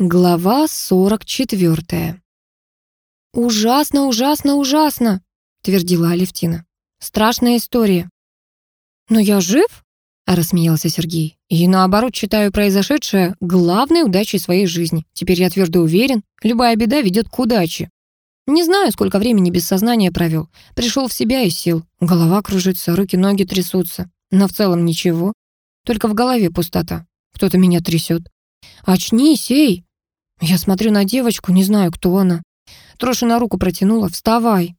Глава 44. «Ужасно, ужасно, ужасно!» — твердила Алевтина. «Страшная история». «Но я жив?» — рассмеялся Сергей. «И наоборот считаю произошедшее главной удачей своей жизни. Теперь я твердо уверен, любая беда ведет к удаче. Не знаю, сколько времени без сознания провел. Пришел в себя и сел. Голова кружится, руки-ноги трясутся. Но в целом ничего. Только в голове пустота. Кто-то меня трясет. «Очнись, эй!» Я смотрю на девочку, не знаю, кто она. Трошина руку протянула. «Вставай!»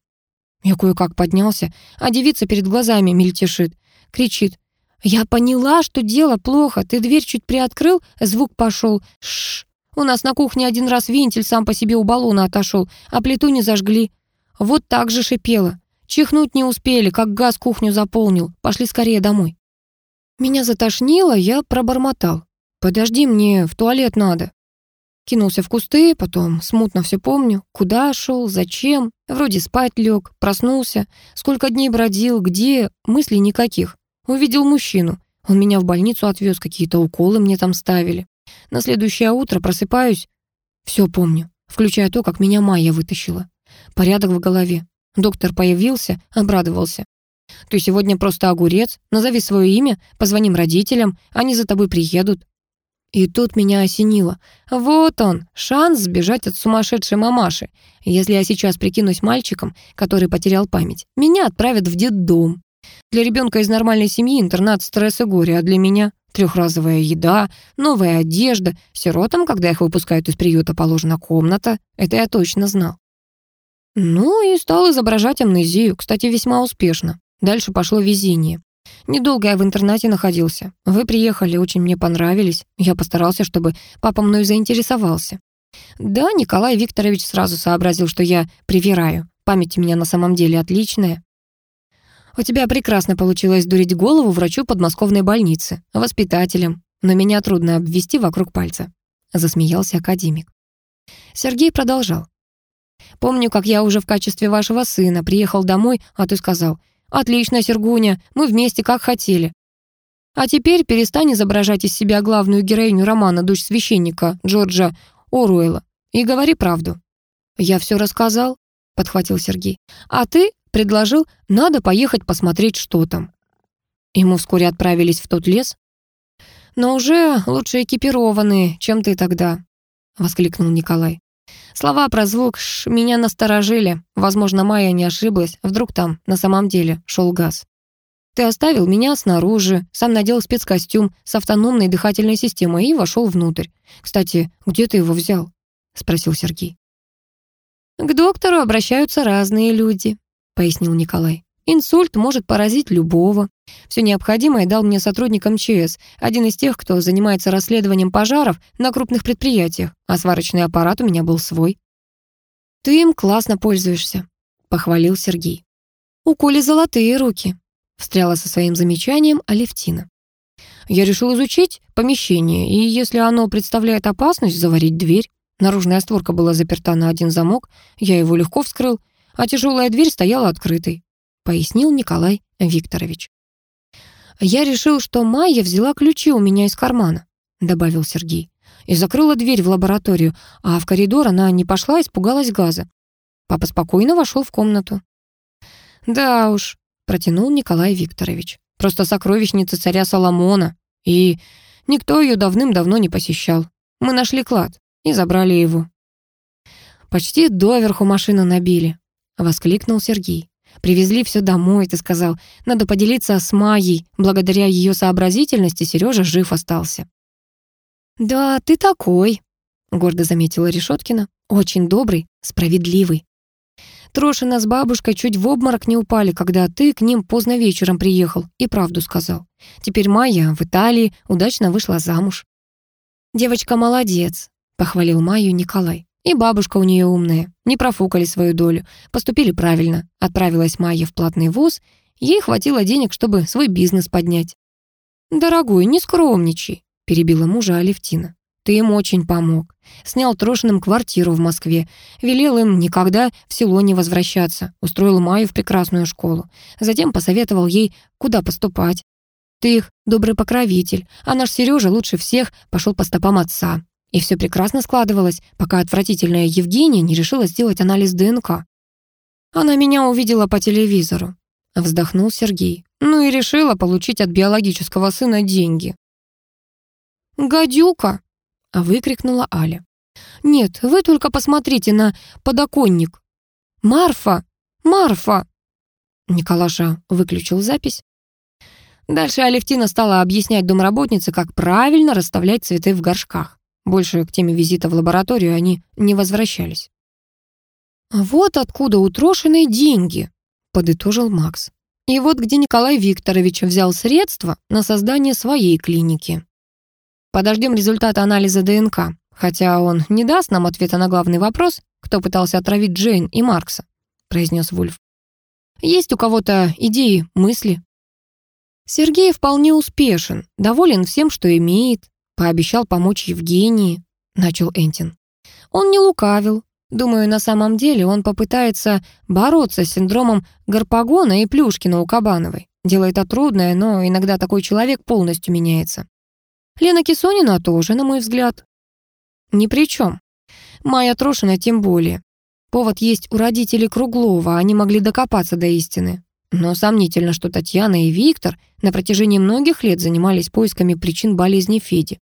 Я кое-как поднялся, а девица перед глазами мельтешит. Кричит. «Я поняла, что дело плохо. Ты дверь чуть приоткрыл, звук пошел. Шш. У нас на кухне один раз вентиль сам по себе у баллона отошел, а плиту не зажгли. Вот так же шипело. Чихнуть не успели, как газ кухню заполнил. Пошли скорее домой». Меня затошнило, я пробормотал. «Подожди, мне в туалет надо». Кинулся в кусты, потом смутно все помню. Куда шел, зачем, вроде спать лег, проснулся. Сколько дней бродил, где, мыслей никаких. Увидел мужчину. Он меня в больницу отвез, какие-то уколы мне там ставили. На следующее утро просыпаюсь. Все помню, включая то, как меня Майя вытащила. Порядок в голове. Доктор появился, обрадовался. «Ты сегодня просто огурец, назови свое имя, позвоним родителям, они за тобой приедут». И тут меня осенило. Вот он, шанс сбежать от сумасшедшей мамаши. Если я сейчас прикинусь мальчиком, который потерял память, меня отправят в детдом. Для ребенка из нормальной семьи интернат стресс и горе, а для меня трехразовая еда, новая одежда, сиротам, когда их выпускают из приюта, положена комната. Это я точно знал. Ну и стал изображать амнезию, кстати, весьма успешно. Дальше пошло везение. Недолго я в интернате находился. Вы приехали, очень мне понравились. Я постарался, чтобы папа мной заинтересовался. Да, Николай Викторович сразу сообразил, что я привираю. Память у меня на самом деле отличная. У тебя прекрасно получилось дурить голову врачу подмосковной больницы, воспитателям, но меня трудно обвести вокруг пальца. Засмеялся академик. Сергей продолжал. Помню, как я уже в качестве вашего сына приехал домой, а ты сказал — «Отлично, Сергуня, мы вместе, как хотели». А теперь перестань изображать из себя главную героиню романа «Дочь священника» Джорджа Оруэлла и говори правду. «Я все рассказал», — подхватил Сергей. «А ты предложил, надо поехать посмотреть, что там». И мы вскоре отправились в тот лес. «Но уже лучше экипированные, чем ты тогда», — воскликнул Николай. Слова про звук ш меня насторожили. Возможно, Майя не ошиблась. Вдруг там на самом деле шел газ. Ты оставил меня снаружи, сам надел спецкостюм с автономной дыхательной системой и вошел внутрь. Кстати, где ты его взял? Спросил Сергей. К доктору обращаются разные люди, пояснил Николай. Инсульт может поразить любого. Все необходимое дал мне сотрудник МЧС, один из тех, кто занимается расследованием пожаров на крупных предприятиях, а сварочный аппарат у меня был свой. «Ты им классно пользуешься», — похвалил Сергей. «У Коли золотые руки», — встряла со своим замечанием Алевтина. «Я решил изучить помещение, и если оно представляет опасность, заварить дверь. Наружная створка была заперта на один замок, я его легко вскрыл, а тяжелая дверь стояла открытой пояснил Николай Викторович. «Я решил, что Майя взяла ключи у меня из кармана», добавил Сергей. «И закрыла дверь в лабораторию, а в коридор она не пошла, испугалась газа. Папа спокойно вошел в комнату». «Да уж», протянул Николай Викторович. «Просто сокровищница царя Соломона, и никто ее давным-давно не посещал. Мы нашли клад и забрали его». «Почти доверху машину набили», — воскликнул Сергей. Привезли все домой, ты сказал. Надо поделиться с Майей. Благодаря ее сообразительности Сережа жив остался. «Да, ты такой», — гордо заметила Решеткина. «Очень добрый, справедливый. Трошина с бабушкой чуть в обморок не упали, когда ты к ним поздно вечером приехал и правду сказал. Теперь Майя в Италии удачно вышла замуж». «Девочка молодец», — похвалил Майю Николай. И бабушка у нее умная. Не профукали свою долю. Поступили правильно. Отправилась Майя в платный вуз. Ей хватило денег, чтобы свой бизнес поднять. «Дорогой, не скромничай», — перебила мужа Алевтина. «Ты им очень помог. Снял Трошиным квартиру в Москве. Велел им никогда в село не возвращаться. Устроил Майю в прекрасную школу. Затем посоветовал ей, куда поступать. Ты их добрый покровитель, а наш Сережа лучше всех пошел по стопам отца. И все прекрасно складывалось, пока отвратительная Евгения не решила сделать анализ ДНК. Она меня увидела по телевизору. Вздохнул Сергей. Ну и решила получить от биологического сына деньги. «Гадюка!» — выкрикнула Аля. «Нет, вы только посмотрите на подоконник. Марфа! Марфа!» Николаша выключил запись. Дальше Алевтина стала объяснять домработнице, как правильно расставлять цветы в горшках. Больше к теме визита в лабораторию они не возвращались. «Вот откуда утрошенные деньги», — подытожил Макс. «И вот где Николай Викторович взял средства на создание своей клиники. Подождем результата анализа ДНК, хотя он не даст нам ответа на главный вопрос, кто пытался отравить Джейн и Маркса», — произнес Вульф. «Есть у кого-то идеи, мысли?» Сергей вполне успешен, доволен всем, что имеет, пообещал помочь Евгении, начал Энтин. Он не лукавил. Думаю, на самом деле он попытается бороться с синдромом Гарпагона и Плюшкина у Кабановой. Дело это трудное, но иногда такой человек полностью меняется. Лена Кисонина тоже, на мой взгляд. Ни при чем. Майя Трошина тем более. Повод есть у родителей Круглова, они могли докопаться до истины. Но сомнительно, что Татьяна и Виктор на протяжении многих лет занимались поисками причин болезни Феди.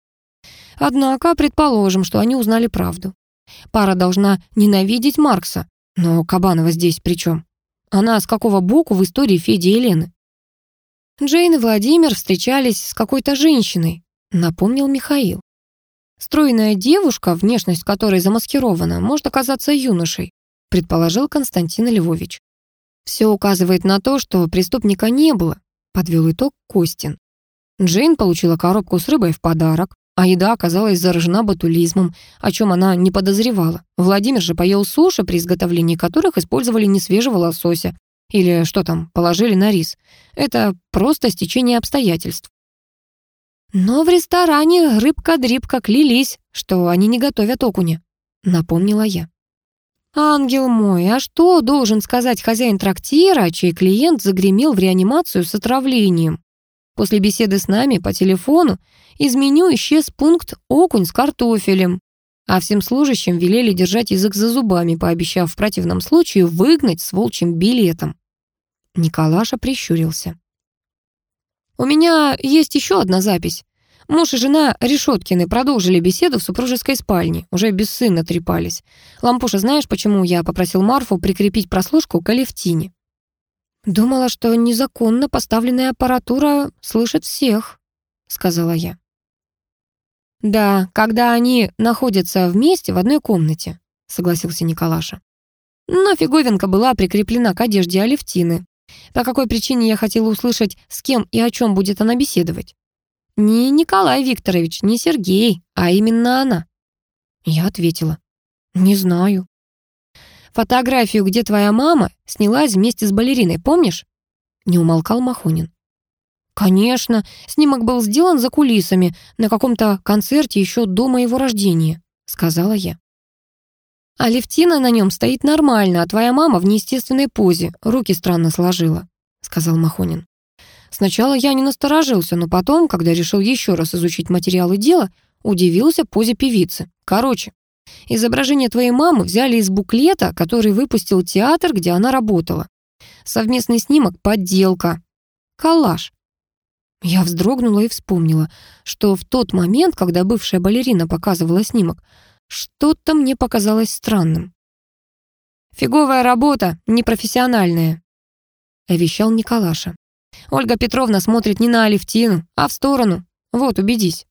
Однако, предположим, что они узнали правду. Пара должна ненавидеть Маркса, но Кабанова здесь при чем? Она с какого боку в истории Феди и Лены? Джейн и Владимир встречались с какой-то женщиной, напомнил Михаил. Стройная девушка, внешность которой замаскирована, может оказаться юношей, предположил Константин Львович. Все указывает на то, что преступника не было, подвел итог Костин. Джейн получила коробку с рыбой в подарок, а еда оказалась заражена ботулизмом, о чем она не подозревала. Владимир же поел суши, при изготовлении которых использовали несвежего лосося. Или что там, положили на рис. Это просто стечение обстоятельств. Но в ресторане рыбка-дрибка клялись, что они не готовят окуня, напомнила я. «Ангел мой, а что должен сказать хозяин трактира, чей клиент загремел в реанимацию с отравлением?» После беседы с нами по телефону из меню исчез пункт «Окунь с картофелем», а всем служащим велели держать язык за зубами, пообещав в противном случае выгнать с волчьим билетом. Николаша прищурился. «У меня есть еще одна запись. Муж и жена Решеткины продолжили беседу в супружеской спальне, уже без сына трепались. Лампуша, знаешь, почему я попросил Марфу прикрепить прослушку к Алевтине?» «Думала, что незаконно поставленная аппаратура слышит всех», — сказала я. «Да, когда они находятся вместе в одной комнате», — согласился Николаша. Но фиговинка была прикреплена к одежде Алевтины. По какой причине я хотела услышать, с кем и о чем будет она беседовать? Не Николай Викторович, не Сергей, а именно она. Я ответила. Не знаю. Фотографию, где твоя мама, снялась вместе с балериной, помнишь?» Не умолкал Махонин. «Конечно, снимок был сделан за кулисами на каком-то концерте еще до моего рождения», сказала я. «А Левтина на нем стоит нормально, а твоя мама в неестественной позе, руки странно сложила», сказал Махонин. Сначала я не насторожился, но потом, когда решил еще раз изучить материалы дела, удивился позе певицы. Короче, Изображение твоей мамы взяли из буклета, который выпустил театр, где она работала. Совместный снимок — подделка. Коллаж. Я вздрогнула и вспомнила, что в тот момент, когда бывшая балерина показывала снимок, что-то мне показалось странным. «Фиговая работа, непрофессиональная», — вещал Николаша. «Ольга Петровна смотрит не на Алевтину, а в сторону. Вот, убедись».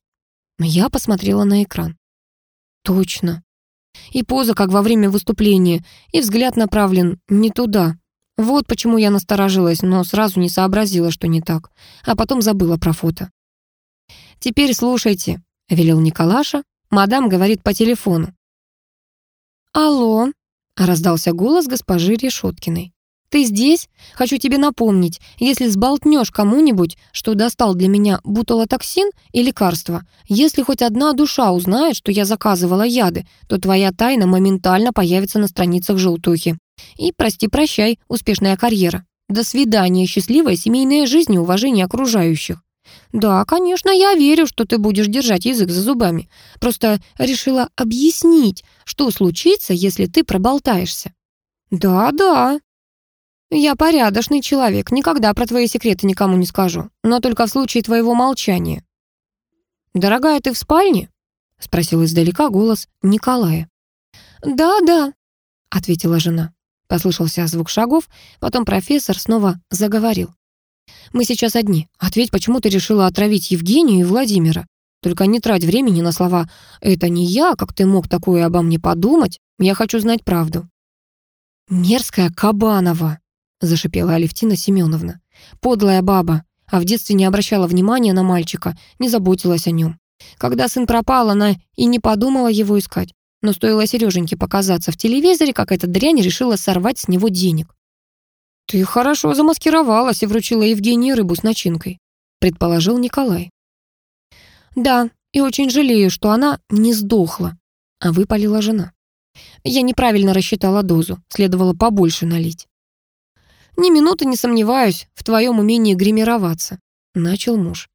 Я посмотрела на экран. Точно. И поза, как во время выступления, и взгляд направлен не туда. Вот почему я насторожилась, но сразу не сообразила, что не так. А потом забыла про фото. «Теперь слушайте», — велел Николаша. Мадам говорит по телефону. «Алло», — раздался голос госпожи Решеткиной. «Ты здесь? Хочу тебе напомнить, если сболтнешь кому-нибудь, что достал для меня бутылотоксин и лекарство, если хоть одна душа узнает, что я заказывала яды, то твоя тайна моментально появится на страницах желтухи. И прости-прощай, успешная карьера. До свидания, счастливая семейная жизнь и уважение окружающих. «Да, конечно, я верю, что ты будешь держать язык за зубами. Просто решила объяснить, что случится, если ты проболтаешься». «Да, да». «Я порядочный человек, никогда про твои секреты никому не скажу, но только в случае твоего молчания». «Дорогая, ты в спальне?» — спросил издалека голос Николая. «Да, да», — ответила жена. Послышался звук шагов, потом профессор снова заговорил. «Мы сейчас одни. Ответь, почему ты решила отравить Евгению и Владимира? Только не трать времени на слова «это не я, как ты мог такое обо мне подумать? Я хочу знать правду». «Мерзкая Кабанова», — зашипела Алевтина Семеновна. «Подлая баба, а в детстве не обращала внимания на мальчика, не заботилась о нем. Когда сын пропал, она и не подумала его искать. Но стоило Сереженьке показаться в телевизоре, как эта дрянь решила сорвать с него денег. «Ты хорошо замаскировалась и вручила Евгении рыбу с начинкой», предположил Николай. «Да, и очень жалею, что она не сдохла», а выпалила жена. «Я неправильно рассчитала дозу, следовало побольше налить». «Ни минуты не сомневаюсь в твоем умении гримироваться», начал муж.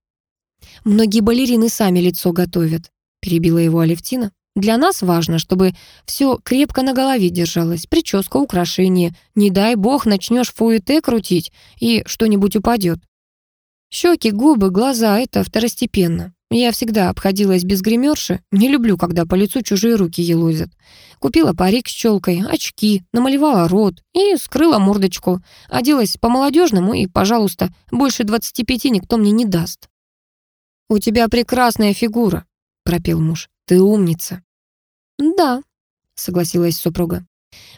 «Многие балерины сами лицо готовят», перебила его Алевтина. Для нас важно, чтобы все крепко на голове держалось, прическа, украшения. Не дай бог начнешь фуэте крутить, и что-нибудь упадет. Щеки, губы, глаза — это второстепенно. Я всегда обходилась без гримерши, не люблю, когда по лицу чужие руки елозят. Купила парик с челкой, очки, намалевала рот и скрыла мордочку. Оделась по-молодежному и, пожалуйста, больше 25 никто мне не даст. «У тебя прекрасная фигура», — пропел муж. «Ты умница». «Да», — согласилась супруга.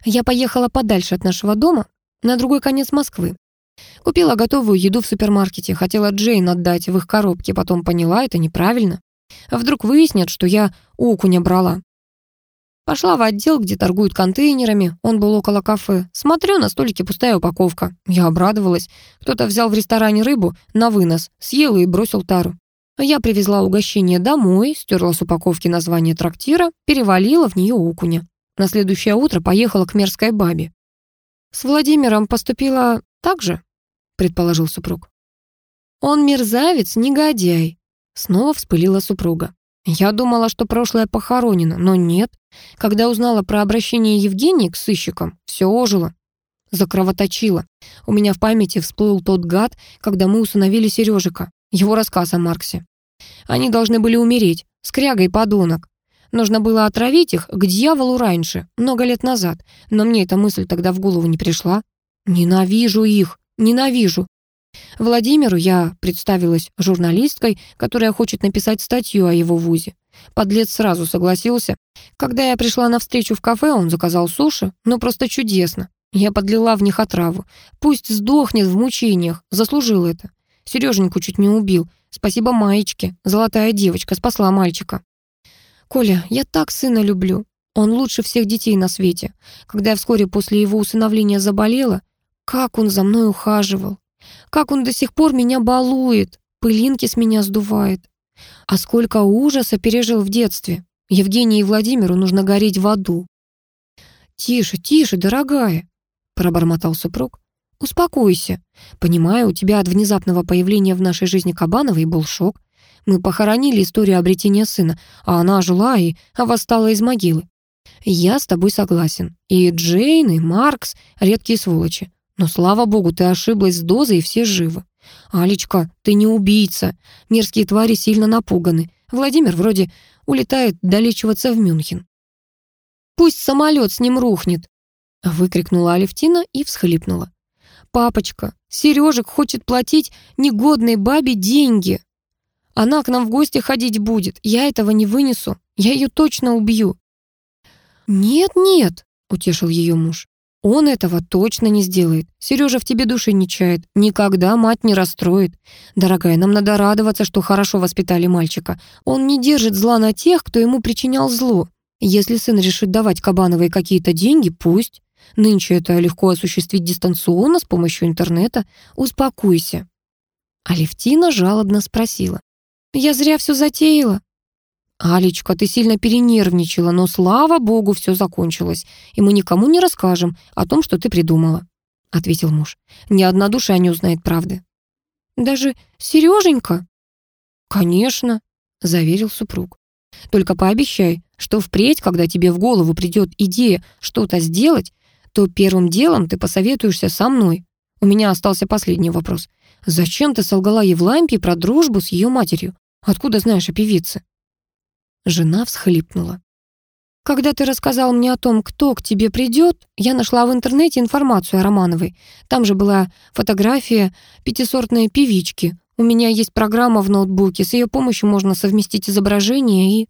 «Я поехала подальше от нашего дома, на другой конец Москвы. Купила готовую еду в супермаркете, хотела Джейн отдать в их коробке, потом поняла, это неправильно. А вдруг выяснят, что я окуня брала. Пошла в отдел, где торгуют контейнерами, он был около кафе. Смотрю, на столике пустая упаковка. Я обрадовалась. Кто-то взял в ресторане рыбу на вынос, съел и бросил тару. Я привезла угощение домой, стерла с упаковки название трактира, перевалила в нее окуня. На следующее утро поехала к мерзкой бабе. «С Владимиром поступила так же?» — предположил супруг. «Он мерзавец, негодяй», — снова вспылила супруга. Я думала, что прошлое похоронено, но нет. Когда узнала про обращение Евгении к сыщикам, все ожило. Закровоточило. У меня в памяти всплыл тот гад, когда мы усыновили Сережика. Его рассказ о Марксе. Они должны были умереть, скряга и подонок. Нужно было отравить их к дьяволу раньше, много лет назад, но мне эта мысль тогда в голову не пришла. Ненавижу их, ненавижу. Владимиру я представилась журналисткой, которая хочет написать статью о его вузе. Подлец сразу согласился. Когда я пришла на встречу в кафе, он заказал суши, ну просто чудесно. Я подлила в них отраву. Пусть сдохнет в мучениях, заслужил это. Сереженьку чуть не убил. Спасибо Маечке. Золотая девочка спасла мальчика. Коля, я так сына люблю. Он лучше всех детей на свете. Когда я вскоре после его усыновления заболела, как он за мной ухаживал. Как он до сих пор меня балует, пылинки с меня сдувает. А сколько ужаса пережил в детстве. Евгении и Владимиру нужно гореть в аду. «Тише, тише, дорогая», — пробормотал супруг. «Успокойся. Понимаю, у тебя от внезапного появления в нашей жизни Кабановой был шок. Мы похоронили историю обретения сына, а она жила и восстала из могилы. Я с тобой согласен. И Джейн, и Маркс — редкие сволочи. Но, слава богу, ты ошиблась с дозой, и все живы. Алечка, ты не убийца. Мерзкие твари сильно напуганы. Владимир вроде улетает долечиваться в Мюнхен. «Пусть самолет с ним рухнет!» — выкрикнула Алевтина и всхлипнула. «Папочка, Сережек хочет платить негодной бабе деньги. Она к нам в гости ходить будет. Я этого не вынесу. Я ее точно убью». «Нет-нет», — утешил ее муж. «Он этого точно не сделает. Сережа в тебе души не чает. Никогда мать не расстроит. Дорогая, нам надо радоваться, что хорошо воспитали мальчика. Он не держит зла на тех, кто ему причинял зло. Если сын решит давать Кабановой какие-то деньги, пусть. Нынче это легко осуществить дистанционно с помощью интернета. Успокойся». Алевтина жалобно спросила. «Я зря все затеяла?» «Алечка, ты сильно перенервничала, но, слава богу, все закончилось, и мы никому не расскажем о том, что ты придумала», — ответил муж. «Ни одна душа не узнает правды». «Даже Сереженька?» «Конечно», — заверил супруг. «Только пообещай, что впредь, когда тебе в голову придет идея что-то сделать, то первым делом ты посоветуешься со мной. У меня остался последний вопрос. Зачем ты солгала Евлампии про дружбу с ее матерью? Откуда знаешь о певице?» Жена всхлипнула. Когда ты рассказал мне о том, кто к тебе придет, я нашла в интернете информацию о Романовой. Там же была фотография пятисортной певички. У меня есть программа в ноутбуке, с ее помощью можно совместить изображение и...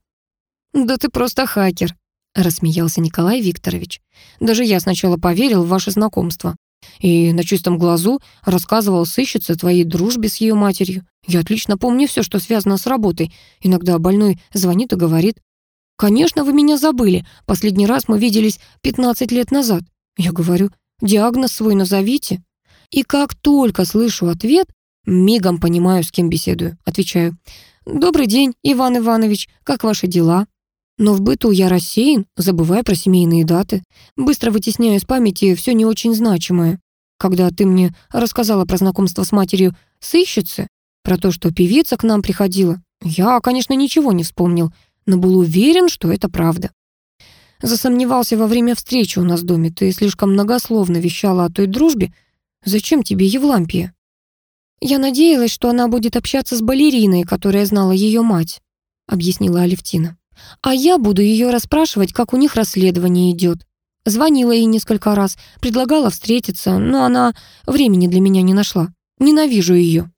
Да ты просто хакер, рассмеялся Николай Викторович. Даже я сначала поверил в ваше знакомство. И на чистом глазу рассказывал сыщице твоей дружбе с ее матерью. Я отлично помню все, что связано с работой. Иногда больной звонит и говорит, «Конечно, вы меня забыли. Последний раз мы виделись 15 лет назад». Я говорю, «Диагноз свой назовите». И как только слышу ответ, мигом понимаю, с кем беседую. Отвечаю, «Добрый день, Иван Иванович, как ваши дела?» Но в быту я рассеян, забывая про семейные даты. Быстро вытесняю из памяти все не очень значимое. Когда ты мне рассказала про знакомство с матерью сыщицы, про то, что певица к нам приходила, я, конечно, ничего не вспомнил, но был уверен, что это правда. Засомневался во время встречи у нас в доме. Ты слишком многословно вещала о той дружбе. Зачем тебе Евлампия? Я надеялась, что она будет общаться с балериной, которая знала ее мать, объяснила Алевтина. А я буду ее расспрашивать, как у них расследование идет. Звонила ей несколько раз, предлагала встретиться, но она времени для меня не нашла. Ненавижу ее.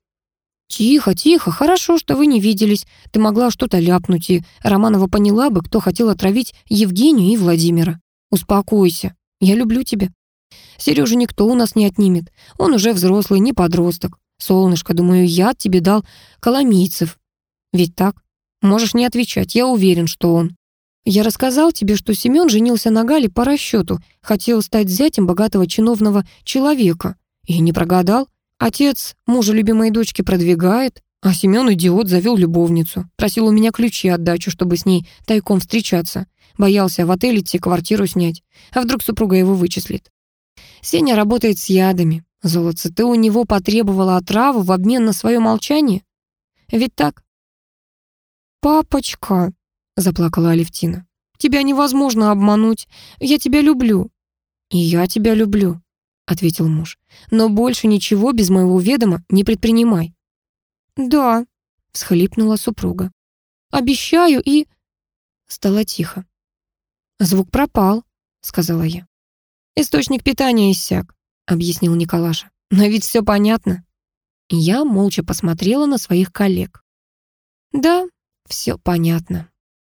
«Тихо, тихо, хорошо, что вы не виделись. Ты могла что-то ляпнуть, и Романова поняла бы, кто хотел отравить Евгению и Владимира. Успокойся, я люблю тебя. Сережу никто у нас не отнимет. Он уже взрослый, не подросток. Солнышко, думаю, я тебе дал Коломийцев. Ведь так? Можешь не отвечать, я уверен, что он. Я рассказал тебе, что Семен женился на Гале по расчету, хотел стать зятем богатого чиновного человека. И не прогадал. Отец мужа любимой дочки продвигает, а Семен идиот завел любовницу. Просил у меня ключи от дачи, чтобы с ней тайком встречаться. Боялся в отель идти квартиру снять. А вдруг супруга его вычислит? Сеня работает с ядами. Золотце, ты у него потребовала отраву в обмен на свое молчание? Ведь так? «Папочка», — заплакала Алевтина, — «тебя невозможно обмануть. Я тебя люблю». «И я тебя люблю», ответил муж. «Но больше ничего без моего ведома не предпринимай». «Да», — всхлипнула супруга. «Обещаю и...» Стало тихо. «Звук пропал», — сказала я. «Источник питания иссяк», — объяснил Николаша. «Но ведь все понятно». Я молча посмотрела на своих коллег. «Да, все понятно».